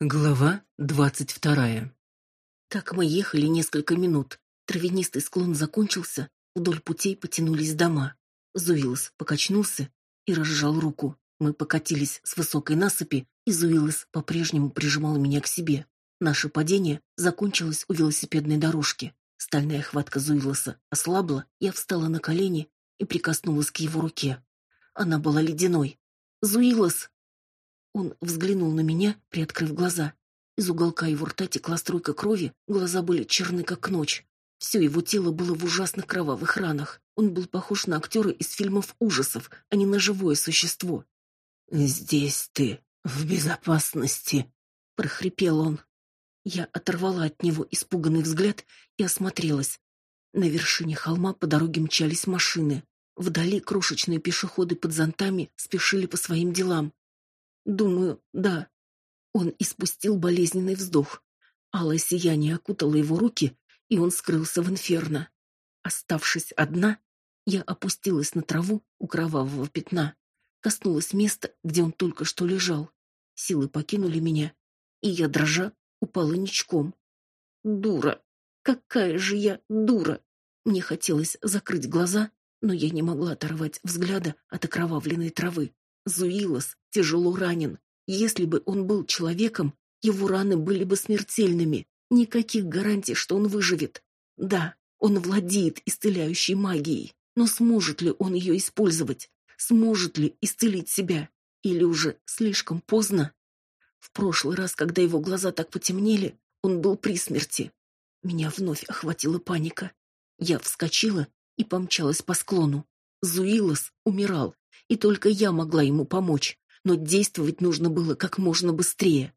Глава двадцать вторая. Так мы ехали несколько минут. Травянистый склон закончился, вдоль путей потянулись дома. Зуилос покачнулся и разжал руку. Мы покатились с высокой насыпи, и Зуилос по-прежнему прижимал меня к себе. Наше падение закончилось у велосипедной дорожки. Стальная хватка Зуилоса ослабла, я встала на колени и прикоснулась к его руке. Она была ледяной. «Зуилос!» Он взглянул на меня, приоткрыв глаза. Из уголка его рта текла струйка крови, глаза были черны, как ночь. Все его тело было в ужасных кровавых ранах. Он был похож на актера из фильмов ужасов, а не на живое существо. «Здесь ты, в безопасности», — прохрипел он. Я оторвала от него испуганный взгляд и осмотрелась. На вершине холма по дороге мчались машины. Вдали крошечные пешеходы под зонтами спешили по своим делам. Думаю, да. Он испустил болезненный вздох. Алое сияние окутало его руки, и он скрылся в инферно. Оставшись одна, я опустилась на траву у кровавого пятна, коснулась места, где он только что лежал. Силы покинули меня, и я, дрожа, упала ничком. Дура! Какая же я дура! Мне хотелось закрыть глаза, но я не могла оторвать взгляда от окровавленной травы. Зуилос тяжело ранен. Если бы он был человеком, его раны были бы смертельными. Никаких гарантий, что он выживет. Да, он владеет исцеляющей магией, но сможет ли он ее использовать? Сможет ли исцелить себя? Или уже слишком поздно? В прошлый раз, когда его глаза так потемнели, он был при смерти. Меня вновь охватила паника. Я вскочила и помчалась по склону. Зуилос умирал, и только я могла ему помочь, но действовать нужно было как можно быстрее.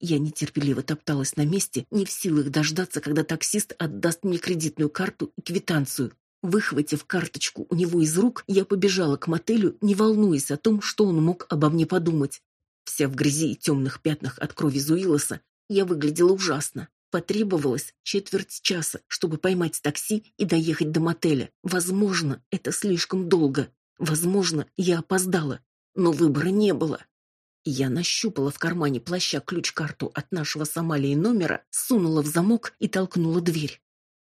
Я нетерпеливо топталась на месте, не в силах дождаться, когда таксист отдаст мне кредитную карту и квитанцию. Выхватив карточку у него из рук, я побежала к мотелю, не волнуясь о том, что он мог обо мне подумать. Вся в грязи и темных пятнах от крови Зуилоса, я выглядела ужасно. Потребовалось четверть часа, чтобы поймать такси и доехать до мотеля. Возможно, это слишком долго. Возможно, я опоздала, но выбора не было. Я нащупала в кармане плаща ключ-карту от нашего с Амалией номера, сунула в замок и толкнула дверь.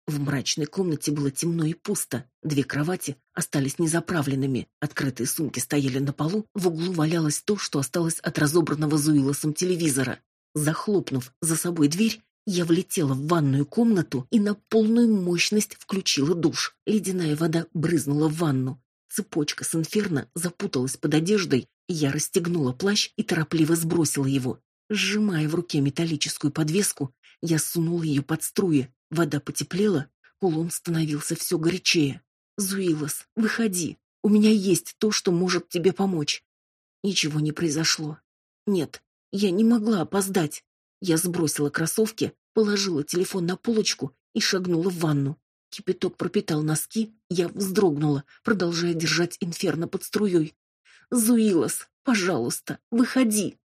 В мрачной комнате было темно и пусто. Две кровати остались незаправленными, открытые сумки стояли на полу, в углу валялось то, что осталось от разобранного Зуилосом телевизора. Захлопнув за собой дверь, я влетела в ванную комнату и на полную мощность включила душ. Ледяная вода брызнула в ванну. Цепочка с инферно запуталась под одеждой, и я расстегнула плащ и торопливо сбросила его. Сжимая в руке металлическую подвеску, я сунула ее под струи. Вода потеплела, кулон становился все горячее. «Зуилос, выходи. У меня есть то, что может тебе помочь». Ничего не произошло. Нет, я не могла опоздать. Я сбросила кроссовки, положила телефон на полочку и шагнула в ванну. Кипяток пропитал носки, я вздрогнула, продолжая держать инферно под струей. «Зуилос, пожалуйста, выходи!»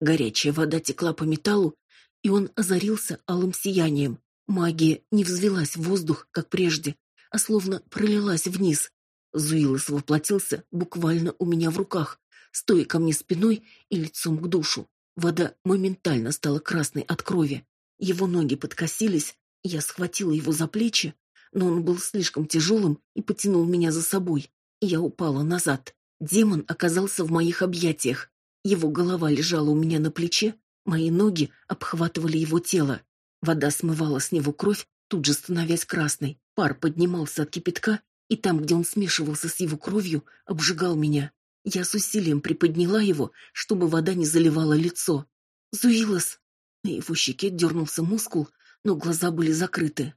Горячая вода текла по металлу, и он озарился алым сиянием. Магия не взвелась в воздух, как прежде, а словно пролилась вниз. Зуилос воплотился буквально у меня в руках, стоя ко мне спиной и лицом к душу. Вода моментально стала красной от крови. Его ноги подкосились, я схватила его за плечи, но он был слишком тяжелым и потянул меня за собой. Я упала назад. Демон оказался в моих объятиях. Его голова лежала у меня на плече, мои ноги обхватывали его тело. Вода смывала с него кровь, тут же становясь красной. Пар поднимался от кипятка, и там, где он смешивался с его кровью, обжигал меня. Я с усилием приподняла его, чтобы вода не заливала лицо. «Зуилос!» На его щеке дернулся мускул, но глаза были закрыты.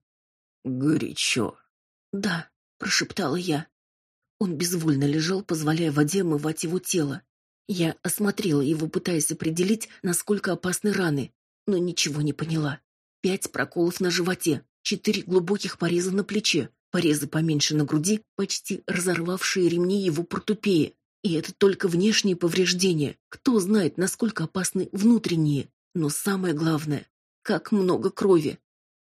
Горячо. Да, прошептала я. Он безвольно лежал, позволяя воде омывать его тело. Я осмотрела его, пытаясь определить, насколько опасны раны, но ничего не поняла. Пять проколов на животе, четыре глубоких пореза на плече, порезы поменьше на груди, почти разорвавшие ремни его портупеи. И это только внешние повреждения. Кто знает, насколько опасны внутренние. Но самое главное, как много крови.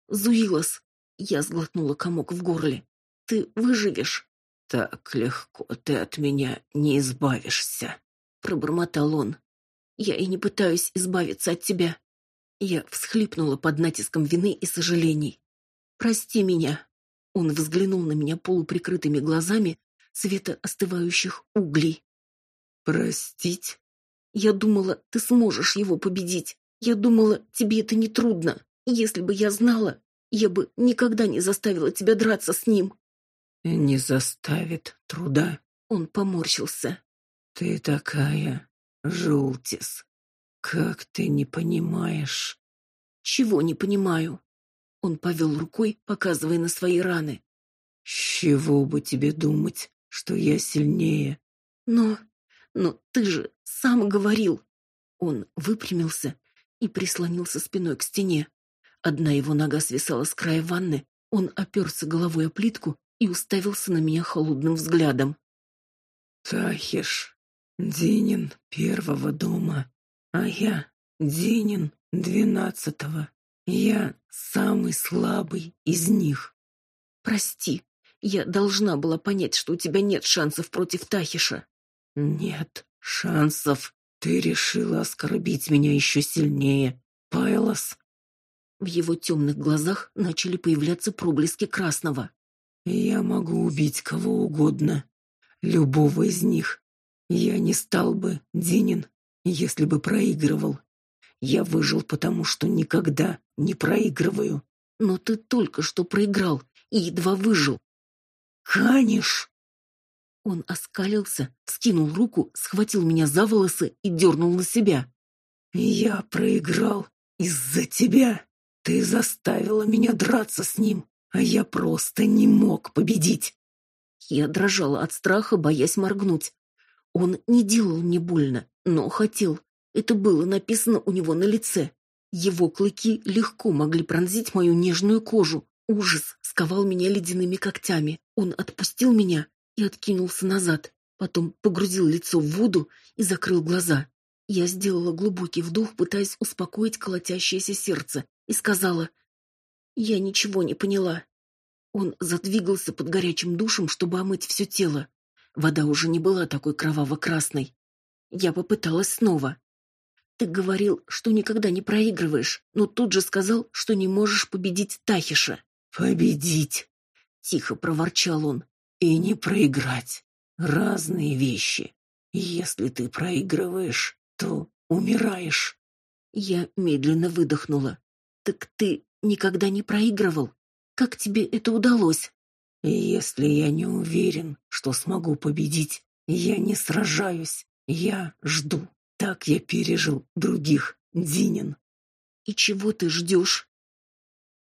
Зуилос, Я сглотнула комок в горле. Ты выживешь. Так легко ты от меня не избавишься, пробормотал он. Я и не пытаюсь избавиться от тебя. Я всхлипнула под натиском вины и сожалений. Прости меня. Он взглянул на меня полуприкрытыми глазами цвета остывающих углей. Простить? Я думала, ты сможешь его победить. Я думала, тебе это не трудно. Если бы я знала, я бы никогда не заставила тебя драться с ним. Не заставит труда. Он поморщился. Ты такая желтис. Как ты не понимаешь? Чего не понимаю? Он повел рукой, показывая на свои раны. С чего бы тебе думать, что я сильнее? Но но ты же сам говорил. Он выпрямился и прислонился спиной к стене. Одна его нога свисала с края ванны, он оперся головой о плитку и уставился на меня холодным взглядом. Тахиш, Динин первого дома, а я Динин двенадцатого. Я самый слабый из них. Прости, я должна была понять, что у тебя нет шансов против Тахиша. Нет шансов. Ты решила оскорбить меня еще сильнее, Пайлос. В его темных глазах начали появляться проблески красного. Я могу убить кого угодно, любого из них. Я не стал бы Динин, если бы проигрывал. Я выжил потому, что никогда не проигрываю. Но ты только что проиграл и едва выжил. Каниш. Он оскалился, скинул руку, схватил меня за волосы и дернул на себя. Я проиграл из-за тебя. Ты заставила меня драться с ним, а я просто не мог победить. Я дрожала от страха, боясь моргнуть. Он не делал мне больно, но хотел. Это было написано у него на лице. Его клыки легко могли пронзить мою нежную кожу. Ужас сковал меня ледяными когтями. Он отпустил меня и откинулся назад, потом погрузил лицо в воду и закрыл глаза. Я сделала глубокий вдох, пытаясь успокоить колотящееся сердце, и сказала: "Я ничего не поняла". Он задвигался под горячим душем, чтобы омыть все тело. Вода уже не была такой кроваво-красной. Я попыталась снова. Ты говорил, что никогда не проигрываешь, но тут же сказал, что не можешь победить Тахиша. Победить, тихо проворчал он и не проиграть. Разные вещи. Если ты проигрываешь, то умираешь. Я медленно выдохнула. Так ты никогда не проигрывал? Как тебе это удалось? Если я не уверен, что смогу победить, я не сражаюсь, я жду. Так я пережил других Динин. И чего ты ждешь?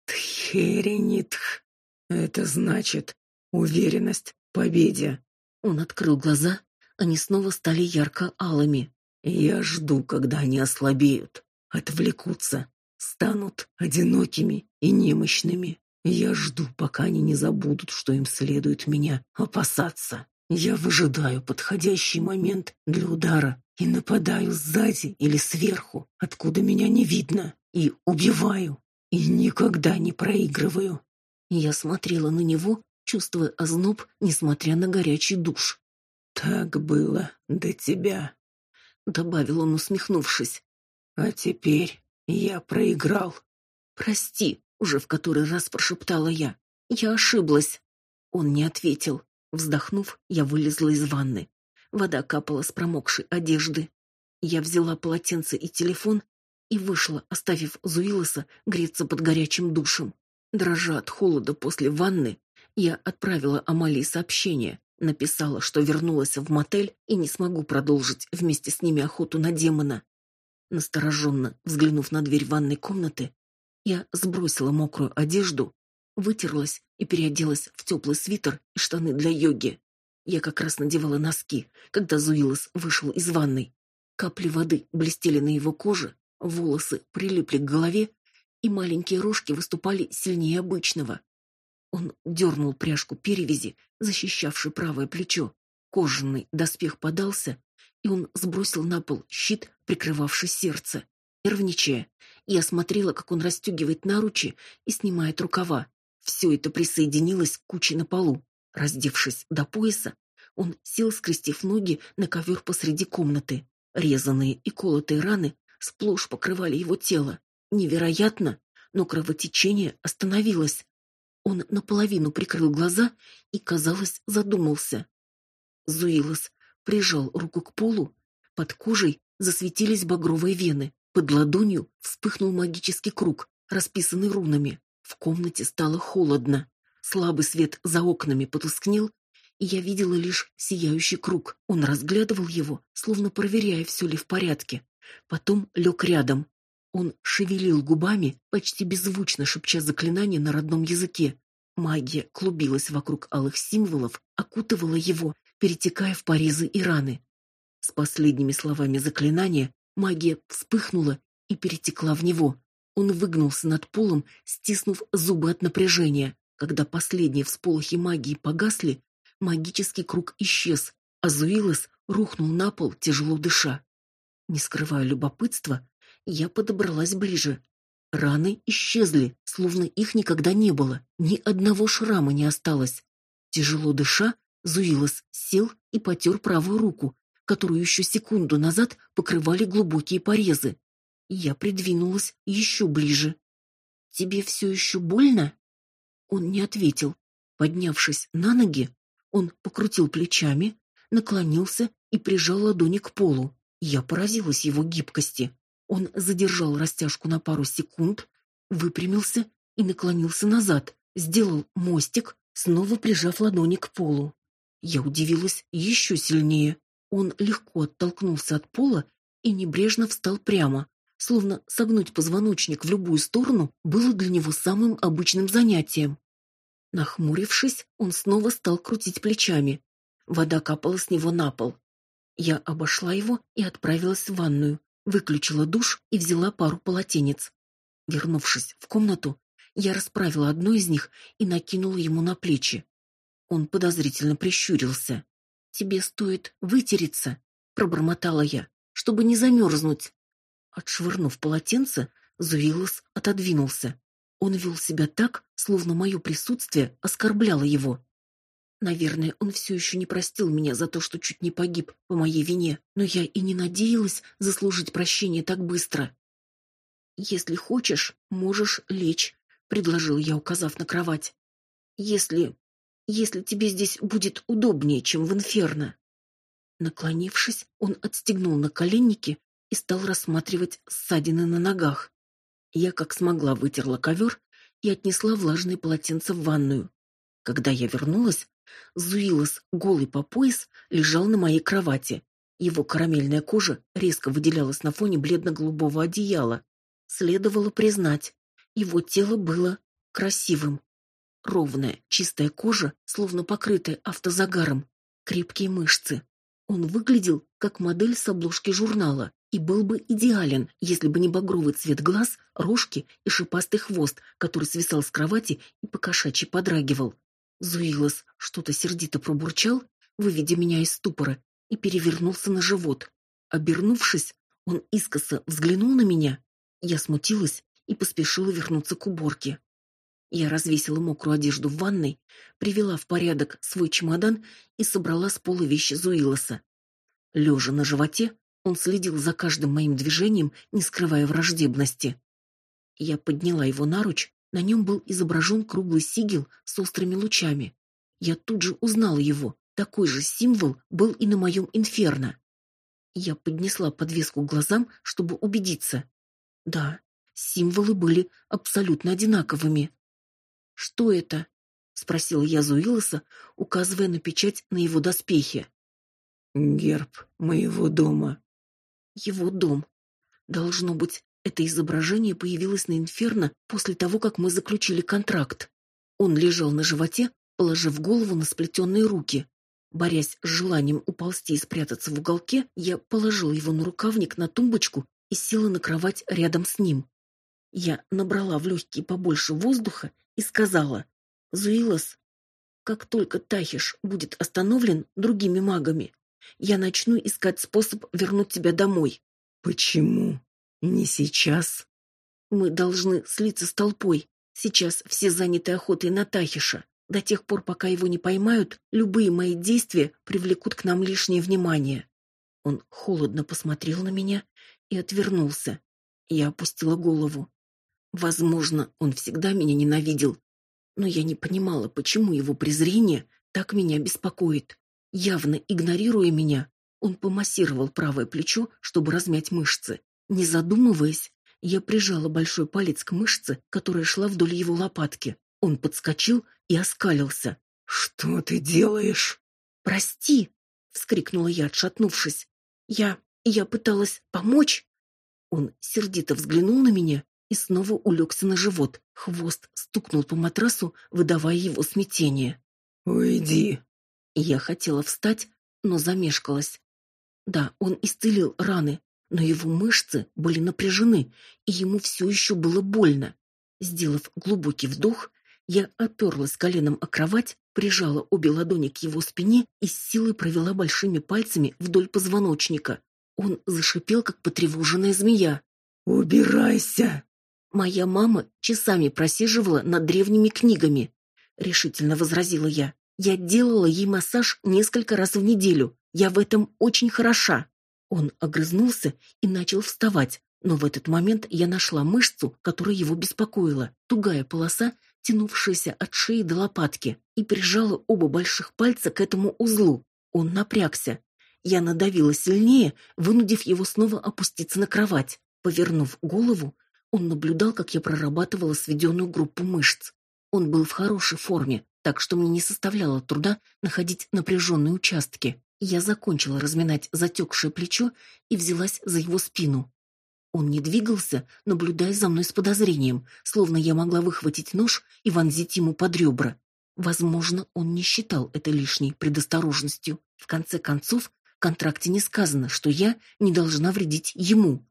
Тхеренитх. Это значит Уверенность в победе. Он открыл глаза, они снова стали ярко-алыми. Я жду, когда они ослабеют, отвлекутся, станут одинокими и немощными. Я жду, пока они не забудут, что им следует меня опасаться. Я выжидаю подходящий момент для удара и нападаю сзади или сверху, откуда меня не видно, и убиваю, и никогда не проигрываю. Я смотрела на него, чувствуя озноб, несмотря на горячий душ. Так было до тебя, добавил он, усмехнувшись. А теперь я проиграл. Прости, уже в который раз прошептала я. Я ошиблась. Он не ответил. Вздохнув, я вылезла из ванны. Вода капала с промокшей одежды. Я взяла полотенце и телефон и вышла, оставив Зуилоса греться под горячим душем. Дрожа от холода после ванны, я отправила Амалии сообщение, написала, что вернулась в мотель и не смогу продолжить вместе с ними охоту на демона. Настороженно взглянув на дверь ванной комнаты, я сбросила мокрую одежду, вытерлась и переоделась в теплый свитер и штаны для йоги. Я как раз надевала носки, когда Зуилос вышел из ванной. Капли воды блестели на его коже, волосы прилипли к голове, и маленькие рожки выступали сильнее обычного. Он дернул пряжку перевязи, защищавшей правое плечо. Кожаный доспех подался, и он сбросил на пол щит, прикрывавший сердце. Нервничая, я смотрела, как он расстегивает наручи и снимает рукава. Все это присоединилось к куче на полу. Раздевшись до пояса, он сел, скрестив ноги на ковер посреди комнаты. Резанные и колотые раны сплошь покрывали его тело. Невероятно, но кровотечение остановилось. Он наполовину прикрыл глаза и, казалось, задумался. Зуилос прижал руку к полу. Под кожей засветились багровые вены. Под ладонью вспыхнул магический круг, расписанный рунами. В комнате стало холодно. Слабый свет за окнами потускнел, и я видела лишь сияющий круг. Он разглядывал его, словно проверяя, все ли в порядке. Потом лег рядом. Он шевелил губами, почти беззвучно шепча заклинание на родном языке. Магия клубилась вокруг алых символов, окутывала его, перетекая в порезы и раны. С последними словами заклинания магия вспыхнула и перетекла в него. Он выгнулся над полом, стиснув зубы от напряжения. Когда последние всполохи магии погасли, магический круг исчез, а Зуилос рухнул на пол, тяжело дыша. Не скрывая любопытства, я подобралась ближе. Раны исчезли, словно их никогда не было, ни одного шрама не осталось. Тяжело дыша, Зуилос сел и потер правую руку, которую еще секунду назад покрывали глубокие порезы. Я придвинулась еще ближе. «Тебе все еще больно?» Он не ответил. Поднявшись на ноги, он покрутил плечами, наклонился и прижал ладони к полу. Я поразилась его гибкости. Он задержал растяжку на пару секунд, выпрямился и наклонился назад, сделал мостик, снова прижав ладони к полу. Я удивилась еще сильнее. Он легко оттолкнулся от пола и небрежно встал прямо, словно согнуть позвоночник в любую сторону было для него самым обычным занятием. Нахмурившись, он снова стал крутить плечами. Вода капала с него на пол. Я обошла его и отправилась в ванную, выключила душ и взяла пару полотенец. Вернувшись в комнату, я расправила одно из них и накинула ему на плечи. Он подозрительно прищурился. «Тебе стоит вытереться», — пробормотала я, — «чтобы не замерзнуть». Отшвырнув полотенце, Зуилос отодвинулся. Он вел себя так, словно мое присутствие оскорбляло его. Наверное, он все еще не простил меня за то, что чуть не погиб по моей вине, но я и не надеялась заслужить прощение так быстро. «Если хочешь, можешь лечь», — предложил я, указав на кровать. «Если... если тебе здесь будет удобнее, чем в инферно». Наклонившись, он отстегнул наколенники и стал рассматривать ссадины на ногах. Я как смогла вытерла ковер и отнесла влажные полотенца в ванную. Когда я вернулась, Зуилос, голый по пояс, лежал на моей кровати. Его карамельная кожа резко выделялась на фоне бледно-голубого одеяла. Следовало признать, его тело было красивым. Ровная, чистая кожа, словно покрытая автозагаром, крепкие мышцы. Он выглядел как модель с обложки журнала и был бы идеален, если бы не багровый цвет глаз, рожки и шипастый хвост, который свисал с кровати и покошачьи подрагивал. Зуилос что-то сердито пробурчал, выведя меня из ступора, и перевернулся на живот. Обернувшись, он искоса взглянул на меня. Я смутилась и поспешила вернуться к уборке. Я развесила мокрую одежду в ванной, привела в порядок свой чемодан и собрала с пола вещи Зуилоса. Лежа на животе, он следил за каждым моим движением, не скрывая враждебности. Я подняла его наруч, на нем был изображен круглый сигил с острыми лучами. Я тут же узнала его. Такой же символ был и на моем инферно. Я поднесла подвеску к глазам, чтобы убедиться. Да, символы были абсолютно одинаковыми. Что это? спросила я Зуилоса, указывая на печать на его доспехе. Герб моего дома, его дом. Должно быть, это изображение появилось на Инферно после того, как мы заключили контракт. Он лежал на животе, положив голову на сплетенные руки. Борясь с желанием уползти и спрятаться в уголке, я положила его на рукавник на тумбочку и села на кровать рядом с ним. Я набрала в легкие побольше воздуха и сказала, «Зуилос, как только Тахиш будет остановлен другими магами, я начну искать способ вернуть тебя домой. Почему? Не сейчас. Мы должны слиться с толпой. Сейчас все заняты охотой на Тахиша. До тех пор, пока его не поймают, любые мои действия привлекут к нам лишнее внимание. Он холодно посмотрел на меня и отвернулся. Я опустила голову. Возможно, он всегда меня ненавидел, но я не понимала, почему его презрение так меня беспокоит. Явно игнорируя меня, он помассировал правое плечо, чтобы размять мышцы. Не задумываясь, я прижала большой палец к мышце, которая шла вдоль его лопатки. Он подскочил и оскалился. «Что ты делаешь?» «Прости!» — вскрикнула я, отшатнувшись. «Я... я пыталась помочь!» Он сердито взглянул на меня и снова улегся на живот. Хвост стукнул по матрасу, выдавая его смятение. «Уйди!» Я хотела встать, но замешкалась. Да, он исцелил раны, но его мышцы были напряжены, и ему все еще было больно. Сделав глубокий вдох, я оперлась коленом о кровать, прижала обе ладони к его спине и с силой провела большими пальцами вдоль позвоночника. Он зашипел, как потревоженная змея. «Убирайся!» «Моя мама часами просиживала над древними книгами», — решительно возразила я. «Я делала ей массаж несколько раз в неделю. Я в этом очень хороша». Он огрызнулся и начал вставать, но в этот момент я нашла мышцу, которая его беспокоила. Тугая полоса тянувшаяся от шеи до лопатки, и прижала оба больших пальца к этому узлу. Он напрягся. Я надавила сильнее, вынудив его снова опуститься на кровать. Повернув голову, он наблюдал, как я прорабатывала сведенную группу мышц. Он был в хорошей форме, так что мне не составляло труда находить напряженные участки. Я закончила разминать затекшее плечо и взялась за его спину. Он не двигался, наблюдая за мной с подозрением, словно я могла выхватить нож и вонзить ему под ребра. Возможно, он не считал это лишней предосторожностью. В конце концов, в контракте не сказано, что я не должна вредить ему.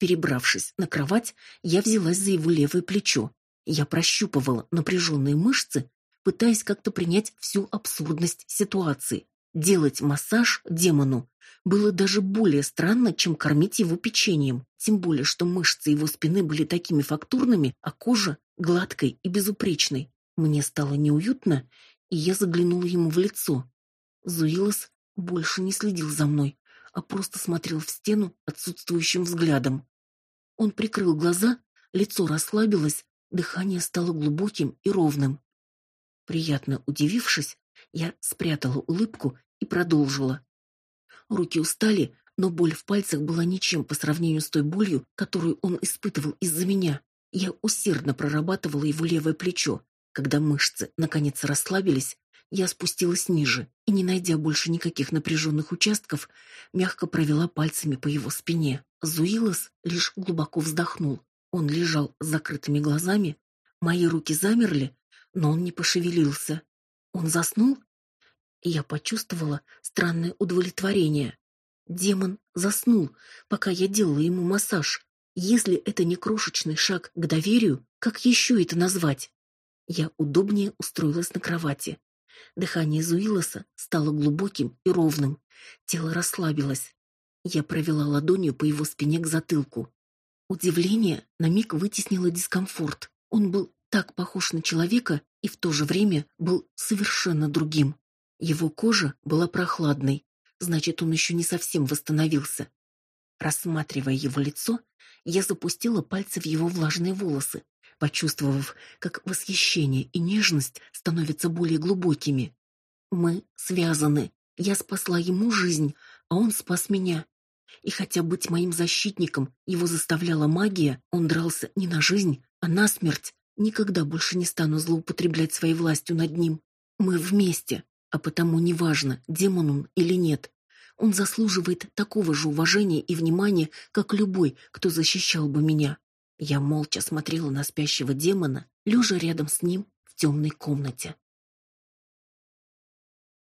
Перебравшись на кровать, я взялась за его левое плечо. Я прощупывала напряженные мышцы, пытаясь как-то принять всю абсурдность ситуации. Делать массаж демону было даже более странно, чем кормить его печеньем, тем более что мышцы его спины были такими фактурными, а кожа гладкой и безупречной. Мне стало неуютно, и я заглянула ему в лицо. Зуилос больше не следил за мной, а просто смотрел в стену отсутствующим взглядом. Он прикрыл глаза, лицо расслабилось, дыхание стало глубоким и ровным. Приятно удивившись, я спрятала улыбку и продолжила. Руки устали, но боль в пальцах была ничем по сравнению с той болью, которую он испытывал из-за меня. Я усердно прорабатывала его левое плечо. Когда мышцы наконец расслабились, я спустилась ниже и, не найдя больше никаких напряженных участков, мягко провела пальцами по его спине. Зуилос лишь глубоко вздохнул. Он лежал с закрытыми глазами, мои руки замерли, но он не пошевелился. Он заснул? Я почувствовала странное удовлетворение. Демон заснул, пока я делала ему массаж. Если это не крошечный шаг к доверию, как еще это назвать? Я удобнее устроилась на кровати. Дыхание Зуилоса стало глубоким и ровным. Тело расслабилось. Я провела ладонью по его спине к затылку. Удивление на миг вытеснило дискомфорт. Он был так похож на человека и в то же время был совершенно другим. Его кожа была прохладной, значит, он еще не совсем восстановился. Рассматривая его лицо, я запустила пальцы в его влажные волосы, почувствовав, как восхищение и нежность становятся более глубокими. Мы связаны. Я спасла ему жизнь, а он спас меня. И хотя быть моим защитником его заставляла магия, он дрался не на жизнь, а на смерть. Никогда больше не стану злоупотреблять своей властью над ним. Мы вместе, а потому неважно, демон он или нет. Он заслуживает такого же уважения и внимания, как любой, кто защищал бы меня. Я молча смотрела на спящего демона, лежа рядом с ним в темной комнате.